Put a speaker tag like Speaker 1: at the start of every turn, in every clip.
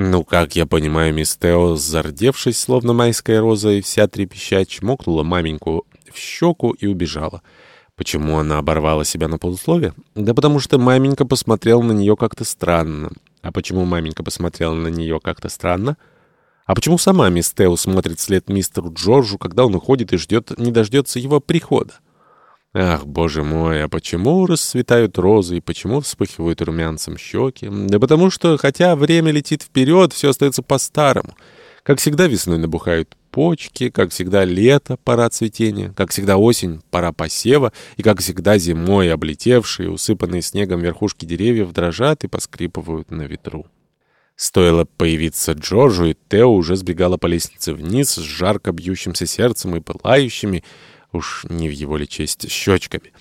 Speaker 1: Ну, как я понимаю, мисс Тео, зардевшись, словно майская роза, и вся трепеща, чмокнула маменьку в щеку и убежала. Почему она оборвала себя на полусловие? Да потому что маменька посмотрела на нее как-то странно. А почему маменька посмотрела на нее как-то странно? А почему сама мисс Тео смотрит вслед мистеру Джорджу, когда он уходит и ждет, не дождется его прихода? Ах, боже мой, а почему расцветают розы и почему вспыхивают румянцем щеки? Да потому что, хотя время летит вперед, все остается по-старому. Как всегда весной набухают почки, как всегда лето, пора цветения, как всегда осень, пора посева, и как всегда зимой облетевшие, усыпанные снегом верхушки деревьев дрожат и поскрипывают на ветру. Стоило появиться Джорджу, и Тео уже сбегала по лестнице вниз с жарко бьющимся сердцем и пылающими, уж не в его ли честь, щечками.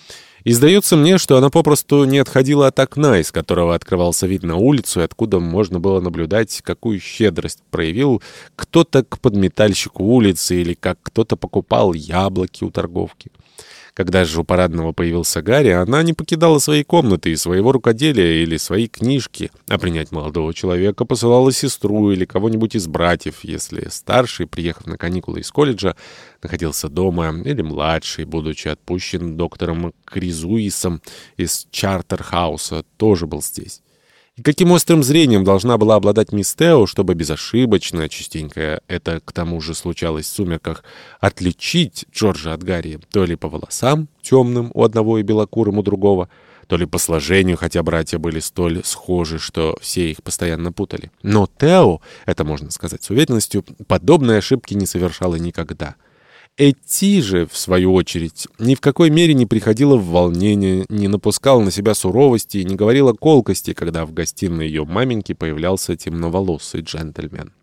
Speaker 1: И сдается мне, что она попросту не отходила от окна, из которого открывался вид на улицу, и откуда можно было наблюдать, какую щедрость проявил кто-то к подметальщику улицы или как кто-то покупал яблоки у торговки. Когда же у парадного появился Гарри, она не покидала своей комнаты и своего рукоделия или своей книжки, а принять молодого человека посылала сестру или кого-нибудь из братьев, если старший, приехав на каникулы из колледжа, находился дома, или младший, будучи отпущен доктором Кризуисом из Чартерхауса, тоже был здесь. И каким острым зрением должна была обладать мисс Тео, чтобы безошибочно, частенько это к тому же случалось в сумерках, отличить Джорджа от Гарри, то ли по волосам, темным у одного и белокурым у другого, то ли по сложению, хотя братья были столь схожи, что все их постоянно путали. Но Тео, это можно сказать с уверенностью, подобной ошибки не совершала никогда — Эти же, в свою очередь, ни в какой мере не приходила в волнение, не напускала на себя суровости и не говорила колкости, когда в гостиной ее маменьки появлялся темноволосый джентльмен.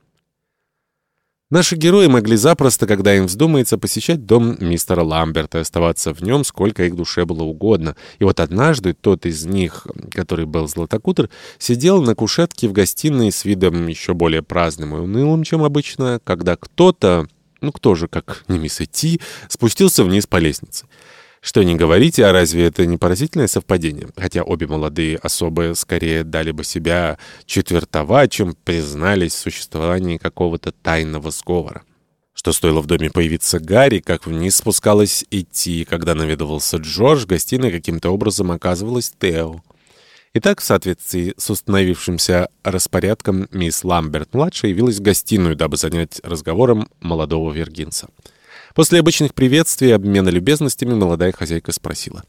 Speaker 1: Наши герои могли запросто, когда им вздумается, посещать дом мистера Ламберта и оставаться в нем, сколько их душе было угодно. И вот однажды тот из них, который был златокутр, сидел на кушетке в гостиной с видом еще более праздным и унылым, чем обычно, когда кто-то ну кто же, как не мисс Эти, спустился вниз по лестнице. Что не говорите, а разве это не поразительное совпадение? Хотя обе молодые особы скорее дали бы себя четвертовать, чем признались в существовании какого-то тайного сговора. Что стоило в доме появиться Гарри, как вниз спускалась идти, когда наведывался Джордж, в гостиной каким-то образом оказывалась Тео. Итак, в соответствии с установившимся распорядком, мисс Ламберт-младшая явилась в гостиную, дабы занять разговором молодого вергинца. После обычных приветствий и обмена любезностями молодая хозяйка спросила.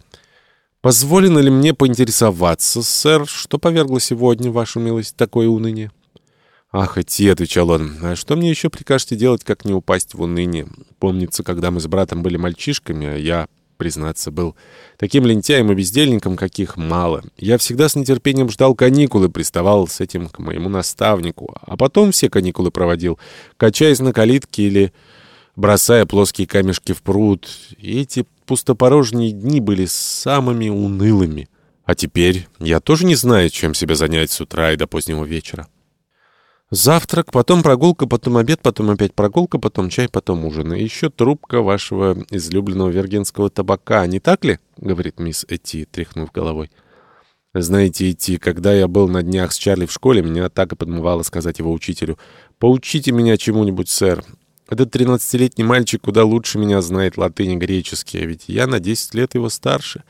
Speaker 1: «Позволено ли мне поинтересоваться, сэр, что повергло сегодня, вашу милость, такое уныние?» «Ах, идти», — отвечал он, — «а что мне еще прикажете делать, как не упасть в уныние? Помнится, когда мы с братом были мальчишками, а я признаться, был таким лентяем и бездельником, каких мало. Я всегда с нетерпением ждал каникулы, приставал с этим к моему наставнику, а потом все каникулы проводил, качаясь на калитке или бросая плоские камешки в пруд. И эти пустопорожние дни были самыми унылыми. А теперь я тоже не знаю, чем себя занять с утра и до позднего вечера. Завтрак, потом прогулка, потом обед, потом опять прогулка, потом чай, потом ужин. И еще трубка вашего излюбленного вергенского табака, не так ли? — говорит мисс Эти, тряхнув головой. Знаете, Эти, когда я был на днях с Чарли в школе, меня так и подмывало сказать его учителю. «Поучите меня чему-нибудь, сэр. Этот тринадцатилетний мальчик куда лучше меня знает латынь и греческий, а ведь я на десять лет его старше».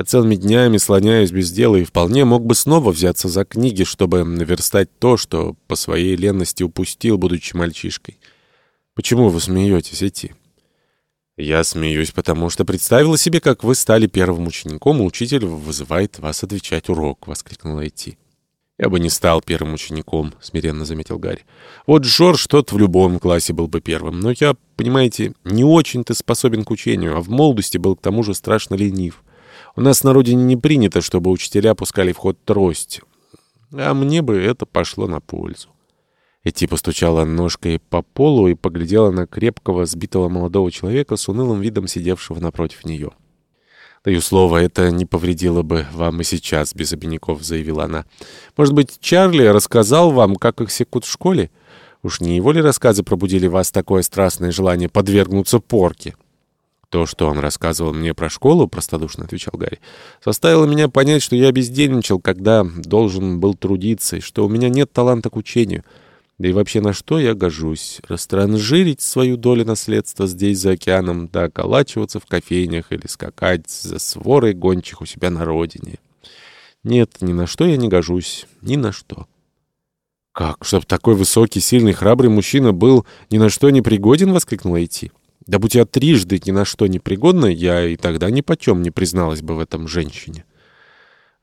Speaker 1: Я целыми днями слоняюсь без дела и вполне мог бы снова взяться за книги, чтобы наверстать то, что по своей ленности упустил, будучи мальчишкой. Почему вы смеетесь, Эти? Я смеюсь, потому что представила себе, как вы стали первым учеником, и учитель вызывает вас отвечать урок, — воскликнула Эти. «Я бы не стал первым учеником», — смиренно заметил Гарри. «Вот Джордж тот в любом классе был бы первым, но я, понимаете, не очень-то способен к учению, а в молодости был к тому же страшно ленив». У нас на родине не принято, чтобы учителя пускали в ход трость. А мне бы это пошло на пользу. Эти постучала ножкой по полу и поглядела на крепкого, сбитого молодого человека с унылым видом сидевшего напротив нее. «Даю слово, это не повредило бы вам и сейчас», — без обиняков заявила она. «Может быть, Чарли рассказал вам, как их секут в школе? Уж не его ли рассказы пробудили вас такое страстное желание подвергнуться порке?» «То, что он рассказывал мне про школу, — простодушно отвечал Гарри, — заставило меня понять, что я бездельничал, когда должен был трудиться, и что у меня нет таланта к учению. Да и вообще на что я гожусь? Растранжирить свою долю наследства здесь, за океаном, да околачиваться в кофейнях или скакать за сворой гончих у себя на родине. Нет, ни на что я не гожусь, ни на что. «Как, чтоб такой высокий, сильный, храбрый мужчина был ни на что не пригоден?» — воскликнула Идти. «Да будь я трижды ни на что не пригодна, я и тогда ни почем не призналась бы в этом женщине».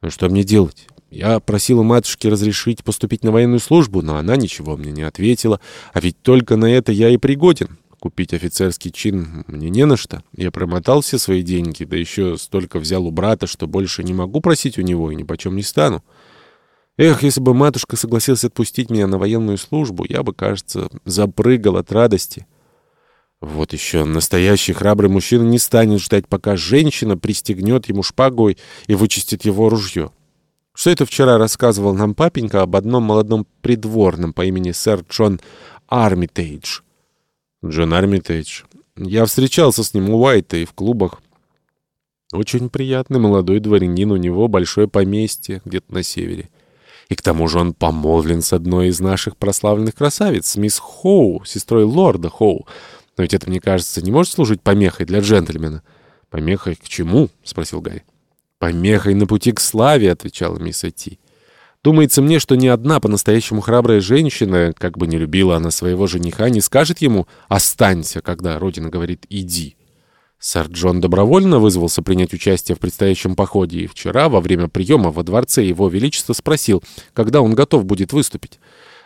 Speaker 1: «Ну что мне делать?» Я просила матушки разрешить поступить на военную службу, но она ничего мне не ответила. А ведь только на это я и пригоден. Купить офицерский чин мне не на что. Я промотал все свои деньги, да еще столько взял у брата, что больше не могу просить у него и ни почем не стану. Эх, если бы матушка согласилась отпустить меня на военную службу, я бы, кажется, запрыгал от радости. Вот еще настоящий храбрый мужчина не станет ждать, пока женщина пристегнет ему шпагу и вычистит его ружье. Что это вчера рассказывал нам папенька об одном молодом придворном по имени сэр Джон Армитейдж? Джон Армитейдж. Я встречался с ним у Уайта и в клубах. Очень приятный молодой дворянин, у него большое поместье где-то на севере. И к тому же он помолвлен с одной из наших прославленных красавиц, мисс Хоу, сестрой лорда Хоу. Но ведь это, мне кажется, не может служить помехой для джентльмена. «Помехой к чему?» — спросил Гарри. «Помехой на пути к славе», — отвечала мисс Эти. «Думается мне, что ни одна по-настоящему храбрая женщина, как бы не любила она своего жениха, не скажет ему «останься», когда родина говорит «иди». Сэр Джон добровольно вызвался принять участие в предстоящем походе, и вчера, во время приема во дворце, его величество спросил, когда он готов будет выступить.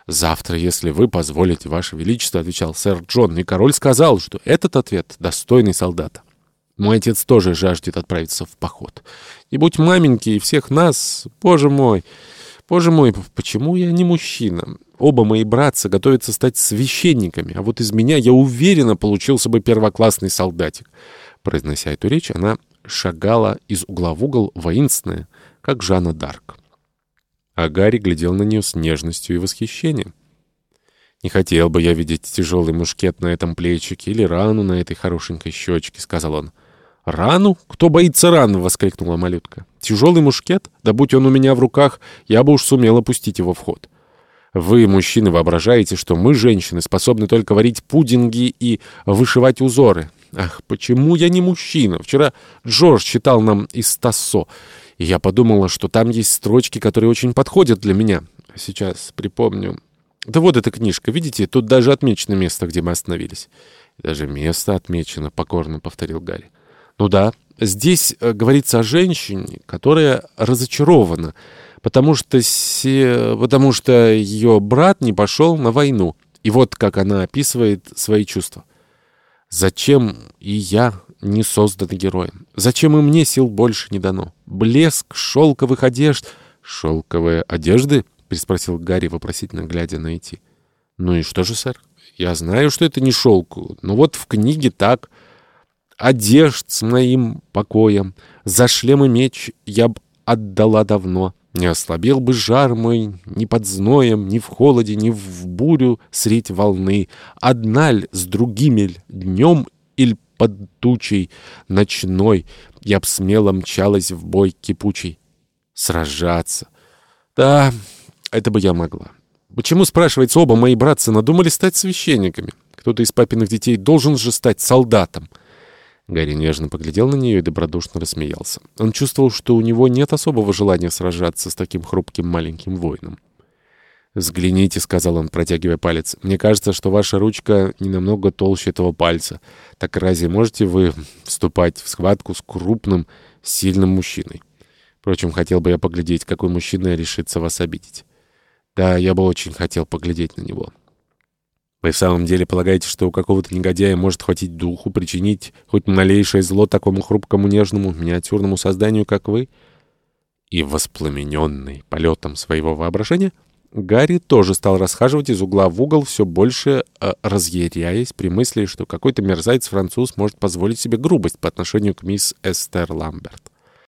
Speaker 1: «Завтра, если вы позволите, ваше величество», — отвечал сэр Джон, и король сказал, что этот ответ достойный солдата. Мой отец тоже жаждет отправиться в поход. И будь маменьки и всех нас, боже мой, боже мой, почему я не мужчина? Оба мои братца готовятся стать священниками, а вот из меня, я уверенно, получился бы первоклассный солдатик. Произнося эту речь, она шагала из угла в угол воинственная, как Жанна Дарк. А Гарри глядел на нее с нежностью и восхищением. «Не хотел бы я видеть тяжелый мушкет на этом плечике или рану на этой хорошенькой щечке», — сказал он. «Рану? Кто боится ран?» — воскликнула малютка. «Тяжелый мушкет? Да будь он у меня в руках, я бы уж сумел опустить его в ход». Вы, мужчины, воображаете, что мы, женщины, способны только варить пудинги и вышивать узоры. Ах, почему я не мужчина? Вчера Джордж читал нам из Тассо, и я подумала, что там есть строчки, которые очень подходят для меня. Сейчас припомню. Да вот эта книжка, видите, тут даже отмечено место, где мы остановились. Даже место отмечено, покорно повторил Гарри. Ну да, здесь э, говорится о женщине, которая разочарована, потому что, се... потому что ее брат не пошел на войну. И вот как она описывает свои чувства. «Зачем и я не создан героем? Зачем и мне сил больше не дано? Блеск шелковых одежд...» «Шелковые одежды?» — переспросил Гарри, вопросительно глядя на Эти. «Ну и что же, сэр? Я знаю, что это не шелк, но вот в книге так...» одежд с моим покоем, за шлем и меч я б отдала давно. Не ослабел бы жар мой ни под зноем, ни в холоде, ни в бурю средь волны. Одна ль с другими ль днем или под тучей ночной я б смело мчалась в бой кипучий. Сражаться. Да, это бы я могла. Почему, спрашивается, оба мои братца надумали стать священниками? Кто-то из папиных детей должен же стать солдатом. Гарри нежно поглядел на нее и добродушно рассмеялся. Он чувствовал, что у него нет особого желания сражаться с таким хрупким маленьким воином. «Взгляните», — сказал он, протягивая палец. «Мне кажется, что ваша ручка не намного толще этого пальца. Так разве можете вы вступать в схватку с крупным, сильным мужчиной? Впрочем, хотел бы я поглядеть, какой мужчина решится вас обидеть. Да, я бы очень хотел поглядеть на него». Вы в самом деле полагаете, что у какого-то негодяя может хватить духу причинить хоть малейшее зло такому хрупкому, нежному, миниатюрному созданию, как вы? И воспламененный полетом своего воображения, Гарри тоже стал расхаживать из угла в угол, все больше э, разъяряясь при мысли, что какой-то мерзавец-француз может позволить себе грубость по отношению к мисс Эстер Ламберт.